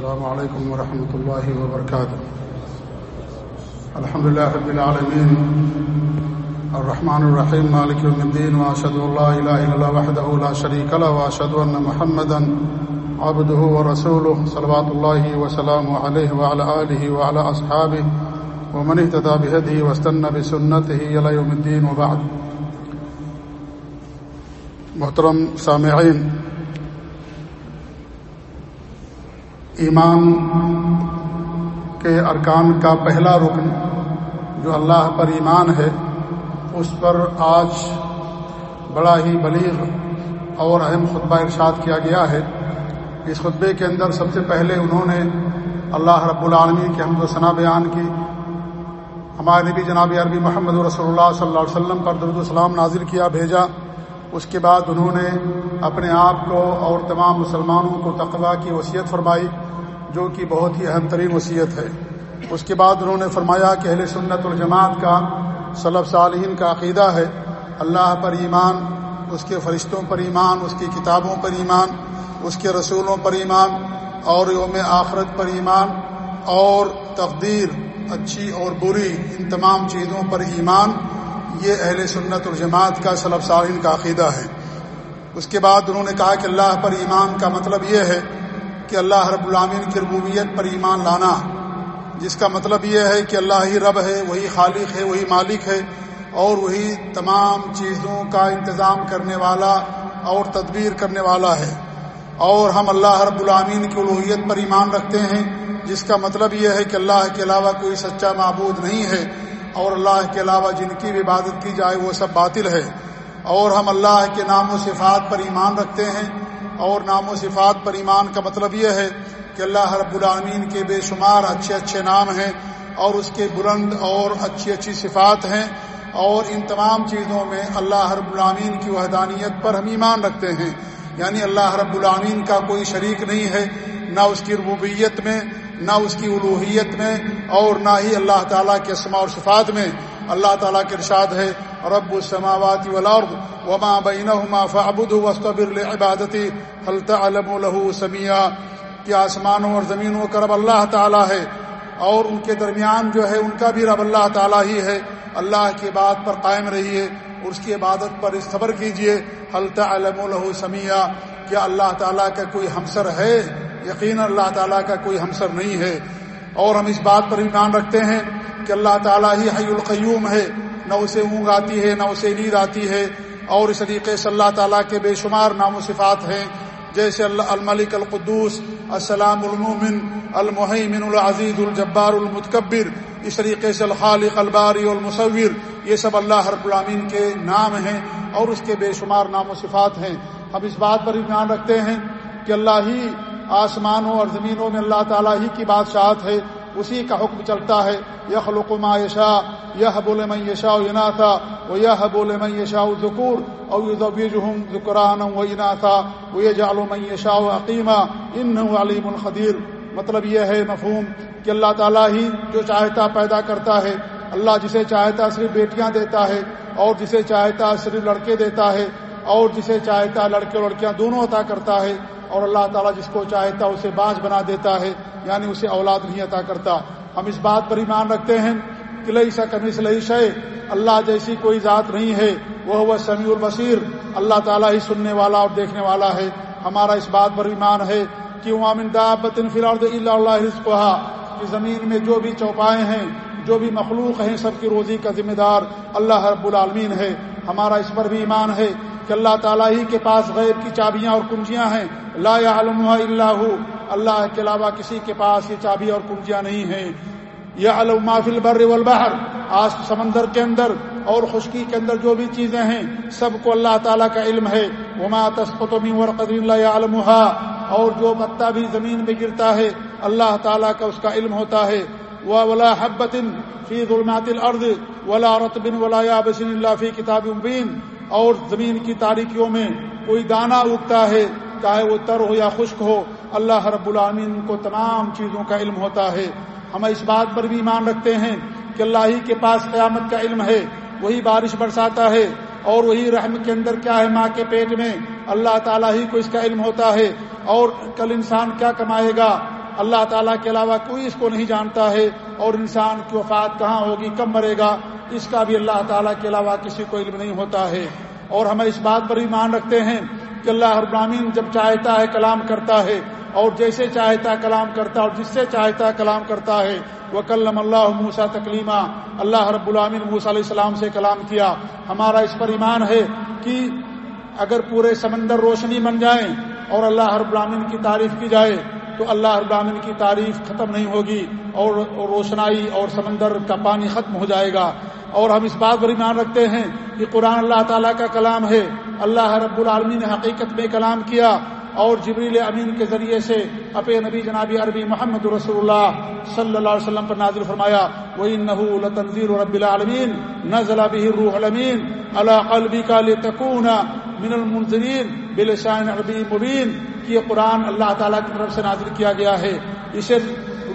السلام عليكم ورحمة الله وبركاته. الحمد لله رب العالمين. الرحمن الرحيم، مالك يوم الدين، وأشهد أن لا إله إلا الله وحده لا شريك له، وأشهد أن محمدا عبده ورسوله صلوات الله وسلامه عليه وعلى آله وعلى أصحابه، ومن اهتدى بهديه واستنى بسنته إلى يوم الدين وبعد. محترم سامعین ایمان کے ارکان کا پہلا رکن جو اللہ پر ایمان ہے، اس پر آج بڑا ہی بلیغ اور اہم خطبہ ارشاد کیا گیا ہے۔ اس خطبے کے اندر سب سے پہلے انہوں نے اللہ رب العالمین کے حمد و ثنا بیان کی۔ ہمارے نبی جناب عربی محمد رسول اللہ صلی اللہ علیہ وسلم پر درد السلام نازل کیا، بھیجا۔ اس کے بعد انہوں نے اپنے آپ کو اور تمام مسلمانوں کو تقوا کی وصیت فرمائی۔ جو کہ بہت ہی اہم ترین وصیت ہے۔ اس کے بعد انہوں نے فرمایا کہ اہل سنت الجماعت کا صلب صالحین کا عقیدہ ہے۔ اللہ پر ایمان، اس کے فرشتوں پر ایمان، اس کی کتابوں پر ایمان، اس کے رسولوں پر ایمان، اور یوم آخرت پر ایمان، اور تقدیر، اچھی اور بری، ان تمام چیزوں پر ایمان۔ یہ اہل سنت الجماعت کا صلب صارین کا عقیدہ ہے۔ اس کے بعد انہوں نے کہا کہ اللہ پر ایمان کا مطلب یہ ہے کہ اللہ رب العامین کی ربوبیت پر ایمان لانا۔ جس کا مطلب یہ ہے کہ اللہ ہی رب ہے، وہی خالق ہے، وہی مالک ہے، اور وہی تمام چیزوں کا انتظام کرنے والا اور تدبیر کرنے والا ہے۔ اور ہم اللہ رب العامین کی الوحیت پر ایمان رکھتے ہیں، جس کا مطلب یہ ہے کہ اللہ کے علاوہ کوئی سچا معبود نہیں ہے، اور اللہ کے علاوہ جن کی بھی عبادت کی جائے وہ سب باطل ہے۔ اور ہم اللہ کے نام و صفات پر ایمان رکھتے ہیں اور نام و صفات پر ایمان کا مطلب یہ ہے کہ اللہ رب العالمین کے بے شمار اچھے اچھے نام ہیں اور اس کے بلند اور اچھی اچھی صفات ہیں اور ان تمام چیزوں میں اللہ رب العامین کی وحدانیت پر ہم ایمان رکھتے ہیں۔ یعنی اللہ رب العامین کا کوئی شریک نہیں ہے، نہ اس کی ربوبیت میں، نہ اس کی الوحیت میں اور نہ ہی اللہ تعالیٰ کے اسما اور صفات میں۔ اللہ تعالیٰ کے ارشاد ہے، رب السماوات والارض، وما بینہما فعبدہ واستبر لعبادتی حل تعلم له سمیع کہ آسمانوں اور زمینوں کا رب اللہ تعالیٰ ہے، اور ان کے درمیان جو ہے، ان کا بھی رب اللہ تعالیٰ ہی ہے۔ اللہ کی بات پر قائم رہیے، اور اس کی عبادت پر اس صبر کیجیے۔ حل تعلم له سمیع کیا اللہ تعالیٰ کا کوئی ہمسر ہے؟ یقین اللہ تعالیٰ کا کوئی ہمسر نہیں ہے۔ اور ہم اس بات پر ایمان رکھتے ہیں کہ اللہ تعالیٰ ہی حی القیوم ہے، نہ اسے اونگ آتی ہے، نہ اسے نیند آتی ہے۔ اور اس طریقے سے اللہ تعالیٰ کے بے شمار نام و صفات ہیں۔ جیسے اللہ الملک القدوس، السلام المومن، المحیمن العزیز الجبار المتکبر، اس طریقے سے الخالق، الباری المصور یہ سب اللہ رب العامین کے نام ہیں اور اس کے بے شمار نام و صفات ہیں۔ ہم اس بات پر ایمان رکھتے ہیں کہ اللہ ہی آسمانوں اور زمینوں میں اللہ تعالیٰ ہی کی بادشاہت ہے۔ اسی کا حکم چلتا ہے یہ ما یشا یہ بول میں یشا ینا تھا وہ یہ بول میں یشا ذکور اور ذکران و ینا تھا وہ یہ جالو میں یشا عقیمہ ان علیم الخدیر مطلب یہ ہے مفہوم کہ اللہ تعالیٰ ہی جو چاہتا پیدا کرتا ہے، اللہ جسے چاہتا صرف بیٹیاں دیتا ہے، اور جسے چاہتا صرف لڑکے دیتا ہے، اور جسے چاہتا لڑکے لڑکیاں دونوں عطا کرتا ہے۔ اور اللہ تعالیٰ جس کو چاہتا اسے بانج بنا دیتا ہے یعنی اسے اولاد نہیں عطا کرتا۔ ہم اس بات پر ایمان رکھتے ہیں۔ کہ لئی سا کمیس لئی شے اللہ جیسی کوئی ذات نہیں ہے۔ وہ وہ سمیع البصیر۔ اللہ تعالیٰ ہی سننے والا اور دیکھنے والا ہے۔ ہمارا اس بات پر ایمان ہے کہ فی اللہ رزقها کہ زمین میں جو بھی چوپائے ہیں، جو بھی مخلوق ہیں، سب کی روزی کا ذمہ دار اللہ رب العالمین ہے۔ ہمارا اس پر بھی ایمان ہے۔ کہ اللہ تعالیٰ ہی کے پاس غیب کی چابیاں اور کنجیاں ہیں۔ لا علوم اللہ اللہ کے علاوہ کسی کے پاس یہ چابی اور کنجیاں نہیں ہیں۔ یہ علوما فل بر والبحر۔ آج سمندر کے اندر اور خشکی کے اندر جو بھی چیزیں ہیں، سب کو اللہ تعالیٰ کا علم ہے۔ وما تسقط من ورقۃ لا يعلمها اور جو پتا بھی زمین میں گرتا ہے، اللہ تعالیٰ کا اس کا علم ہوتا ہے۔ ولا حبت فی ظلمات الارض، ولا رطب ولا يابس الا في كتاب مبين اور زمین کی تاریکیوں میں کوئی دانہ اگتا ہے، چاہے وہ تر ہو یا خشک ہو، اللہ رب العامین کو تمام چیزوں کا علم ہوتا ہے۔ ہم اس بات پر بھی ایمان رکھتے ہیں کہ اللہ ہی کے پاس قیامت کا علم ہے، وہی بارش برساتا ہے۔ اور وہی رحم کے اندر کیا ہے ماں کے پیٹ میں؟ اللہ تعالیٰ ہی کو اس کا علم ہوتا ہے۔ اور کل انسان کیا کمائے گا؟ اللہ تعالیٰ کے علاوہ کوئی اس کو نہیں جانتا ہے۔ اور انسان کی وفات کہاں ہوگی؟ کب مرے گا؟ اس کا بھی اللہ تعالیٰ کے علاوہ کسی کو علم نہیں ہوتا ہے۔ اور ہم اس بات پر بھی مان رکھتے ہیں کہ اللہ ابراہین جب چاہتا ہے کلام کرتا ہے اور جیسے چاہتا کلام کرتا اور جس سے چاہتا کلام کرتا ہے۔ وہ اللہ موسا تکلیمہ اللہ رب العامن موسیٰ علیہ السلام سے کلام کیا۔ ہمارا اس پر ایمان ہے کہ اگر پورے سمندر روشنی بن جائیں اور اللہ رب العامن کی تعریف کی جائے تو اللہ رب العامن کی تعریف ختم نہیں ہوگی اور روشنائی اور سمندر کا پانی ختم ہو جائے گا۔ اور ہم اس بات پر ایمان رکھتے ہیں کہ قرآن اللہ تعالیٰ کا کلام ہے۔ اللہ رب العالمین نے حقیقت میں کلام کیا اور جبریل امین کے ذریعے سے اپنے نبی جنابی عربی محمد رسول اللہ صلی اللہ علیہ وسلم پر نازل فرمایا وہی نحول تنظیر رب العالمین نزل به روح المین اللہ قلبی کا لتکون من المنظرین بلسان عربی مبین کہ یہ قرآن اللہ تعالیٰ کی طرف سے نازل کیا گیا ہے۔ اسے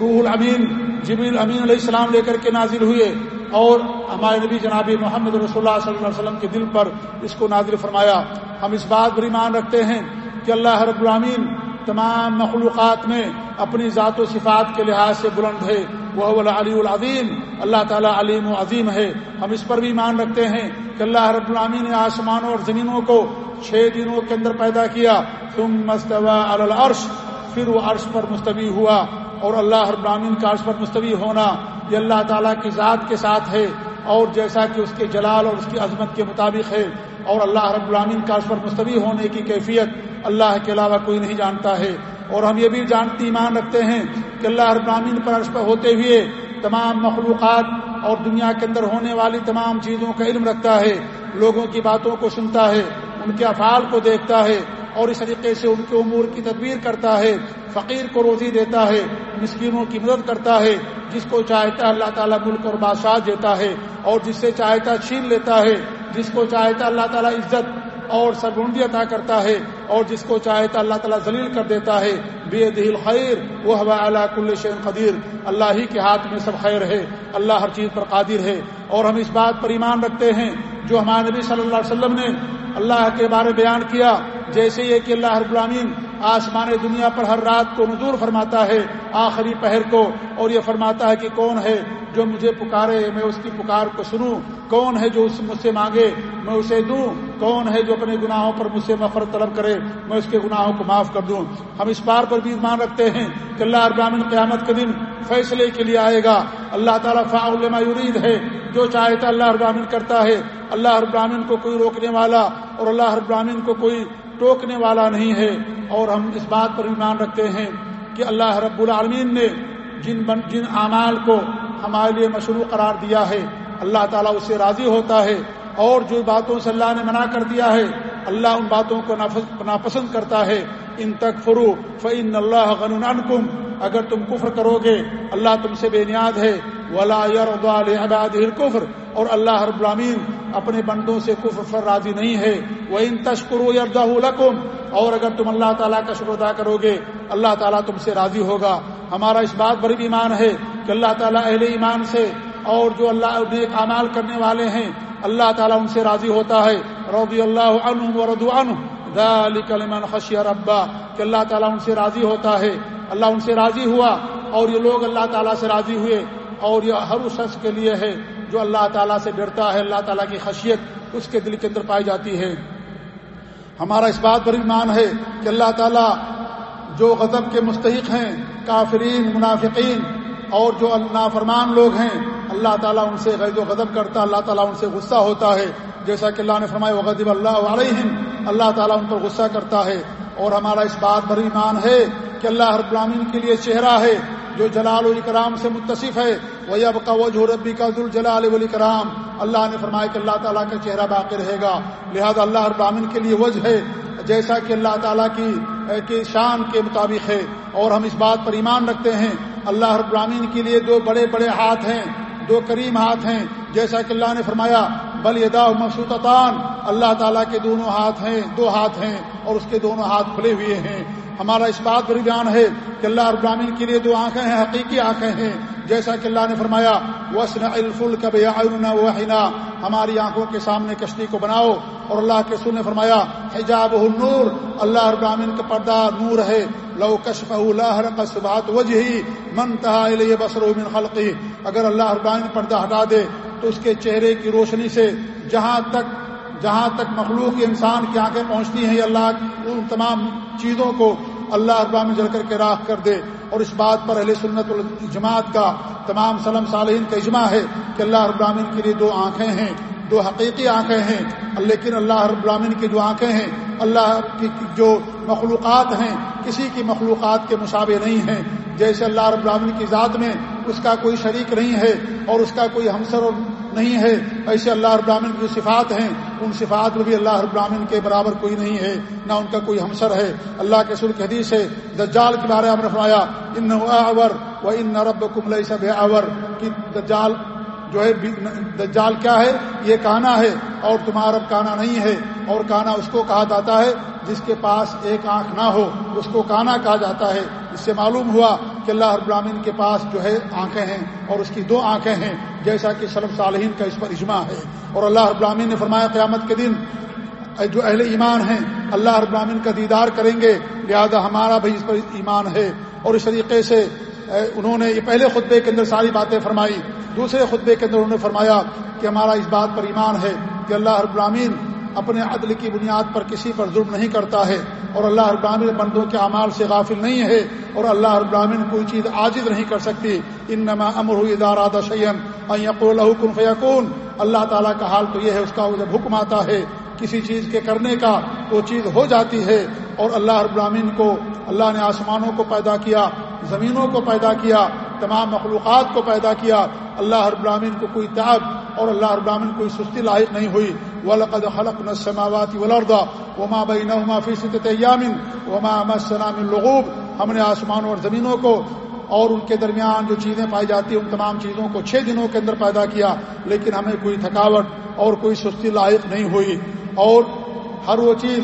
روح الامین، جبریل امین علیہ السلام لے کر کے نازل ہوئے اور ہمارے نبی جنابی محمد رسول اللہ صلی اللہ علیہ وسلم کے دل پر اس کو نازل فرمایا۔ ہم اس بات پر ایمان رکھتے ہیں کہ اللہ رب العامین تمام مخلوقات میں اپنی ذات و صفات کے لحاظ سے بلند ہے۔ وہ علی العظیم، اللہ تعالیٰ علیم و عظیم ہے۔ ہم اس پر بھی مان رکھتے ہیں کہ اللہ رب العامین نے آسمانوں اور زمینوں کو چھ دنوں کے اندر پیدا کیا۔ تم مستوا العرش پھر وہ عرش پر مستوی ہوا اور اللہ رب کا عرش پر مستوی ہونا یہ اللہ تعالیٰ کی ذات کے ساتھ ہے اور جیسا کہ اس کے جلال اور اس کی عظمت کے مطابق ہے اور اللہ رب العامین کا اس پر مستوی ہونے کی کیفیت اللہ کے علاوہ کوئی نہیں جانتا ہے اور ہم یہ بھی جانتی ایمان رکھتے ہیں کہ اللہ رب العامین پر عرش پر ہوتے ہوئے تمام مخلوقات اور دنیا کے اندر ہونے والی تمام چیزوں کا علم رکھتا ہے، لوگوں کی باتوں کو سنتا ہے ان کے افعال کو دیکھتا ہے اور اس طریقے سے ان کے امور کی تدبیر کرتا ہے، فقیر کو روزی دیتا ہے، مسکینوں کی مدد کرتا ہے، جس کو چاہتا ہے اللہ تعالیٰ ملک اور بادشاہ دیتا ہے اور جس سے چاہتا چھین لیتا ہے، جس کو چاہتا اللہ تعالیٰ عزت اور سرگنڈی عطا کرتا ہے اور جس کو چاہتا اللہ تعالیٰ ذلیل کر دیتا ہے بے دل خیر وہ ہوا اللہ کل شین قدیر۔ اللہ ہی کے ہاتھ میں سب خیر ہے، اللہ ہر چیز پر قادر ہے اور ہم اس بات پر ایمان رکھتے ہیں جو ہمارے نبی صلی اللہ علیہ وسلم نے اللہ کے بارے بیان کیا جیسے یہ کہ اللہ ہر العالمین آسمان دنیا پر ہر رات کو نظور فرماتا ہے، آخری پہر کو، اور یہ فرماتا ہے کہ کون ہے جو مجھے پکارے، میں اس کی پکار کو سنوں؟ کون ہے جو اس مجھ سے مانگے؟ میں اسے دوں؟ کون ہے جو اپنے گناہوں پر مجھ سے مفرت طلب کرے؟ میں اس کے گناہوں کو معاف کر دوں۔ ہم اس بار پر بھی مان رکھتے ہیں کہ اللہ ابراہین قیامت کے دن فیصلے کے لیے آئے گا۔ اللہ تعالیٰ فاعلما یرید ہے۔ جو چاہتا اللہ ابراہین کرتا ہے۔ اللہ ابراہین کو کوئی روکنے والا اور اللہ ابراہین کو کوئی ٹوکنے والا نہیں ہے۔ اور ہم اس بات پر بھی مان رکھتے ہیں کہ اللہ رب العالمین نے جن جن اعمال کو ہمارے لیے مشروع قرار دیا ہے، اللہ تعالیٰ اس سے راضی ہوتا ہے۔ اور جو باتوں سے اللہ نے منع کر دیا ہے، اللہ ان باتوں کو ناپسند کرتا ہے۔ ان تک فرو فعن اللہ غن اگر تم کفر کرو گے، اللہ تم سے بے نیاد ہے۔ ولا کفر اور اللہ ہر غلامین اپنے بندوں سے کفر فر راضی نہیں ہے۔ وہ ان تشکرو یردا اور اگر تم اللہ تعالیٰ کا شکر ادا کرو گے، اللہ تعالیٰ تم سے راضی ہوگا۔ ہمارا اس بات بڑی ایمان ہے کہ اللہ تعالیٰ اہل ایمان سے اور جو اللہ نیک اعمال کرنے والے ہیں، اللہ تعالیٰ ان سے راضی ہوتا ہے۔ رضی اللہ عنہ و ردو عنہ۔ ذالک لمن خشی ربا کہ اللہ تعالیٰ ان سے راضی ہوتا ہے۔ اللہ ان سے راضی ہوا اور یہ لوگ اللہ تعالیٰ سے راضی ہوئے اور یہ ہر اس شخص کے لیے ہے۔ جو اللہ تعالیٰ سے ڈرتا ہے، اللہ تعالیٰ کی خشیت اس کے دل کے اندر پائی جاتی ہے۔ ہمارا اس بات پر ایمان ہے کہ اللہ تعالیٰ جو غضب کے مستحق ہیں، کافرین، منافقین اور جو نافرمان لوگ ہیں، اللہ تعالیٰ ان سے غید و غضب کرتا، اللہ تعالیٰ ان سے غصہ ہوتا ہے۔ جیسا کہ اللہ نے فرمایا وغدب اللہ علیہم اللہ تعالیٰ ان پر غصہ کرتا ہے۔ اور ہمارا اس بات بر ایمان ہے کہ اللہ ہر غلامین کے لیے چہرہ ہے۔ جو جلال الکرام سے متصف ہے وہ اب کا وجہ ربی کا ذل جلال کرام اللہ نے فرمایا کہ اللہ تعالیٰ کا چہرہ باقی رہے گا۔ لہذا اللہ ہر غلامین کے لیے وجہ ہے، جیسا کہ اللہ تعالیٰ کی شان کے مطابق ہے۔ اور ہم اس بات پر ایمان رکھتے ہیں، اللہ رب کے لیے دو بڑے بڑے ہاتھ ہیں، دو کریم ہاتھ ہیں۔ جیسا کہ اللہ نے فرمایا بل ادا مسوطان اللہ تعالیٰ کے دونوں ہاتھ ہیں، دو ہاتھ ہیں اور اس کے دونوں ہاتھ کھلے ہوئے ہیں۔ ہمارا اس بات پر بیان ہے کہ اللہ ابراہین کے لیے دو آنکھیں ہیں، حقیقی آنکھیں ہیں۔ جیسا کہ اللہ نے فرمایا وسن الفل کب وحنا ہماری آنکھوں کے سامنے کشتی کو بناؤ۔ اور اللہ کے سر نے فرمایا حجاب النور، اللہ ابراہین کا پردہ نور ہے۔ لو کشف اللہ صبات وجہ ہی من تہا بسر من خلقی اگر اللہ ابراہین پردہ ہٹا دے تو اس کے چہرے کی روشنی سے جہاں تک جہاں تک مخلوق انسان کی آنکھیں پہنچتی ہیں اللہ ان تمام چیزوں کو اللہ ابام جل کر کے راہ کر دے۔ اور اس بات پر اہل سنت الجماعت کا تمام سلم صالحین کا اجماع ہے کہ اللہ ابراہین کے لیے دو آنکھیں ہیں، دو حقیقی آنکھیں ہیں۔ لیکن اللہ رب العالمین کی جو آنکھیں ہیں۔ اللہ کی جو مخلوقات ہیں، کسی کی مخلوقات کے مشابہ نہیں ہیں۔ جیسے اللہ رب العالمین کی ذات میں اس کا کوئی شریک نہیں ہے اور اس کا کوئی ہمسر نہیں ہے، ایسے اللہ رب العالمین کی جو صفات ہیں، ان صفات میں بھی اللہ رب العالمین کے برابر کوئی نہیں ہے، نہ ان کا کوئی ہمسر ہے۔ اللہ کے سر حدیث ہے، دجال کے بارے میں فرمایا ان اور وہ ان رب کم سب اور کی دجال جو ہے، دجال کیا ہے؟ یہ کانا ہے اور تمہارا رب کانا نہیں ہے۔ اور کانا اس کو کہا جاتا ہے جس کے پاس ایک آنکھ نہ ہو، اس کو کانا کہا جاتا ہے۔ اس سے معلوم ہوا کہ اللہ ابراہین کے پاس جو ہے آنکھیں ہیں اور اس کی دو آنکھیں ہیں، جیسا کہ سلم صالحین کا اس پر اجماع ہے۔ اور اللہ ابراہین نے فرمایا، قیامت کے دن جو اہل ایمان ہیں، اللہ ابراہین کا دیدار کریں گے۔ لہذا ہمارا بھی اس پر ایمان ہے۔ اور اس طریقے سے انہوں نے یہ پہلے خطبے کے اندر ساری باتیں فرمائی۔ دوسرے خطبے کے اندر انہوں نے فرمایا کہ ہمارا اس بات پر ایمان ہے کہ اللہ ابراہین اپنے عدل کی بنیاد پر کسی پر ظلم نہیں کرتا ہے۔ اور اللہ ابراہین بندوں کے اعمال سے غافل نہیں ہے۔ اور اللہ ابراہین کوئی چیز عاجز نہیں کر سکتی۔ ان نما امر ہوئی ادارہ شیم کن فیقون اللہ تعالیٰ کا حال تو یہ ہے، اس کا جب حکم آتا ہے کسی چیز کے کرنے کا، وہ چیز ہو جاتی ہے۔ اور اللہ ابراہین کو، اللہ نے آسمانوں کو پیدا کیا، زمینوں کو پیدا کیا، تمام مخلوقات کو پیدا کیا۔ اللہ ہر براہین کو کوئی تعب اور اللہ ہر براہین کوئی سستی لاحق نہیں ہوئی۔ ولقد خلق نسماواتی ولردا وما بین وما فی ست یامن وما مسلام الغوب ہم نے آسمانوں اور زمینوں کو اور ان کے درمیان جو چیزیں پائی جاتی ہیں، ان تمام چیزوں کو چھ دنوں کے اندر پیدا کیا، لیکن ہمیں کوئی تھکاوٹ اور کوئی سستی لاحق نہیں ہوئی۔ اور ہر وہ چیز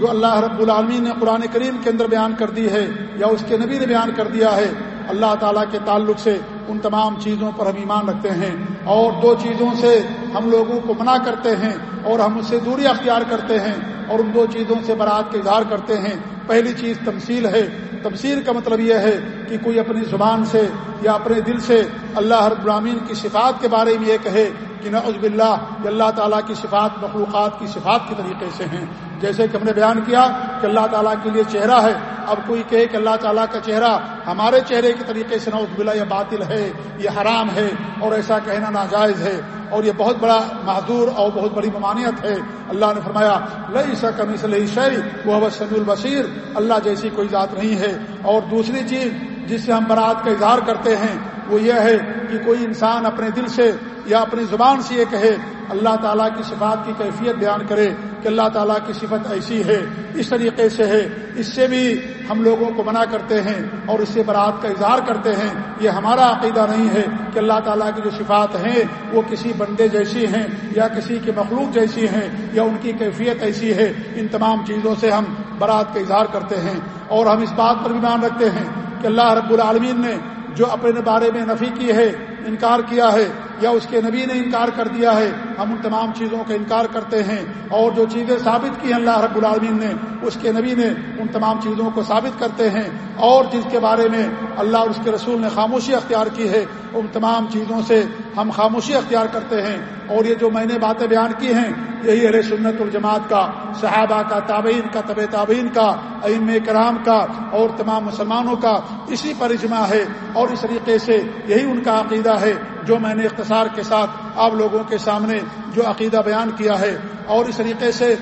جو اللہ رب العالمین نے قرآن کریم کے اندر بیان کر دی ہے یا اس کے نبی نے بیان کر دیا ہے، اللہ تعالیٰ کے تعلق سے ان تمام چیزوں پر ہم ایمان رکھتے ہیں۔ اور دو چیزوں سے ہم لوگوں کو منع کرتے ہیں اور ہم اس سے دوری اختیار کرتے ہیں اور ان دو چیزوں سے برات کا اظہار کرتے ہیں۔ پہلی چیز تمثیل ہے تفسیر کا مطلب یہ ہے کہ کوئی اپنی زبان سے یا اپنے دل سے اللہ ہر برامین کی صفات کے بارے میں یہ کہے کہ نعوذ باللہ کہ اللہ تعالیٰ کی صفات مخلوقات کی صفات کے طریقے سے ہیں۔ جیسے کہ ہم نے بیان کیا کہ اللہ تعالیٰ کے لیے چہرہ ہے۔ اب کوئی کہے کہ اللہ تعالیٰ کا چہرہ ہمارے چہرے کے طریقے سے نعوذ باللہ یہ باطل ہے، یہ حرام ہے اور ایسا کہنا ناجائز ہے۔ اور یہ بہت بڑا معذور اور بہت بڑی ممانعت ہے۔ اللہ نے فرمایا لئی سا کمی سے لئی شعی وہ سمی البصیر اللہ جیسی کوئی ذات نہیں ہے۔ اور دوسری چیز جس سے ہم برات کا اظہار کرتے ہیں وہ یہ ہے کہ کوئی انسان اپنے دل سے یا اپنی زبان سے یہ کہے، اللہ تعالیٰ کی صفات کی کیفیت بیان کرے کہ اللہ تعالیٰ کی صفت ایسی ہے، اس طریقے سے ہے، اس سے بھی ہم لوگوں کو منع کرتے ہیں اور اس سے برات کا اظہار کرتے ہیں۔ یہ ہمارا عقیدہ نہیں ہے کہ اللہ تعالیٰ کی جو صفات ہیں وہ کسی بندے جیسی ہیں یا کسی کی مخلوق جیسی ہیں یا ان کی کیفیت ایسی ہے۔ ان تمام چیزوں سے ہم برات کا اظہار کرتے ہیں۔ اور ہم اس بات پر بھی مان رکھتے ہیں کہ اللہ رب العالمین نے جو اپنے بارے میں نفی کی ہے، انکار کیا ہے یا اس کے نبی نے انکار کر دیا ہے، ہم ان تمام چیزوں کا انکار کرتے ہیں۔ اور جو چیزیں ثابت کی ہیں اللہ رب العالمین نے، اس کے نبی نے ان تمام چیزوں کو ثابت کرتے ہیں۔ اور جس کے بارے میں اللہ اور اس کے رسول نے خاموشی اختیار کی ہے، ان تمام چیزوں سے ہم خاموشی اختیار کرتے ہیں۔ اور یہ جو میں نے باتیں بیان کی ہیں یہی علیہ سنت الجماعت کا، صحابہ کا، تابعین کا طب تابعین کا ام کرام کا اور تمام مسلمانوں کا اسی پر اجماع ہے اور اس طریقے سے یہی ان کا عقیدہ ہے جو میں نے اختصار کے ساتھ آپ لوگوں کے سامنے جو عقیدہ بیان کیا ہے اور اس طریقے سے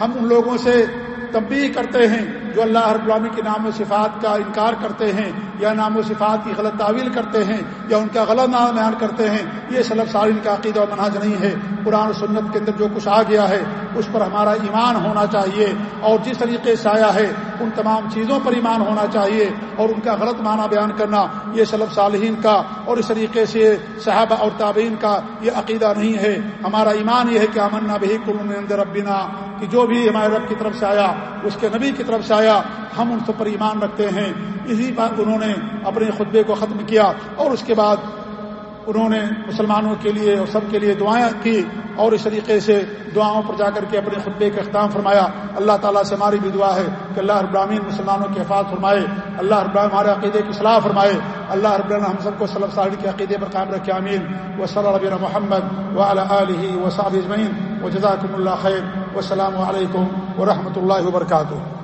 ہم ان لوگوں سے تبدیل کرتے ہیں جو اللہ رب العالمین کے نام و صفات کا انکار کرتے ہیں، یا نام و صفات کی غلط تعویل کرتے ہیں، یا ان کا غلط نام بیان کرتے ہیں، یہ سلب سالین کا عقیدہ اور مناج نہیں ہے۔ قرآن و سنت کے اندر جو کچھ آ گیا ہے، اس پر ہمارا ایمان ہونا چاہیے۔ اور جس طریقے سے آیا ہے، ان تمام چیزوں پر ایمان ہونا چاہیے۔ اور ان کا غلط معنی بیان کرنا، یہ سلب صالحین کا اور اس طریقے سے صحابہ اور تابعین کا یہ عقیدہ نہیں ہے۔ ہمارا ایمان یہ ہے کہ امن بھی اندر ربنا، کہ جو بھی ہمارے رب کی طرف سے آیا، اس کے نبی کی طرف سے آیا ہم ان پر ایمان رکھتے ہیں۔ اسی بات انہوں نے اپنے خطبے کو ختم کیا اور اس کے بعد انہوں نے مسلمانوں کے لیے اور سب کے لیے دعائیں کی اور اس طریقے سے دعاؤں پر جا کر کے اپنے خطبے کا اختتام فرمایا۔ اللہ تعالیٰ سے ہماری بھی دعا ہے کہ اللہ ابراہین مسلمانوں کے حفاظ فرمائے۔ اللہ ابراہیم ہمارے عقیدے کی صلاح فرمائے۔ اللہ ابراہین ہم سب کو صلی اللہ کے عقیدے پر قائم رکھے۔ امین و صلی اللہ محمد و علیہ و صاب و جزاکم اللہ خیر۔ و السلام علیکم و رحمۃ اللہ وبرکاتہ۔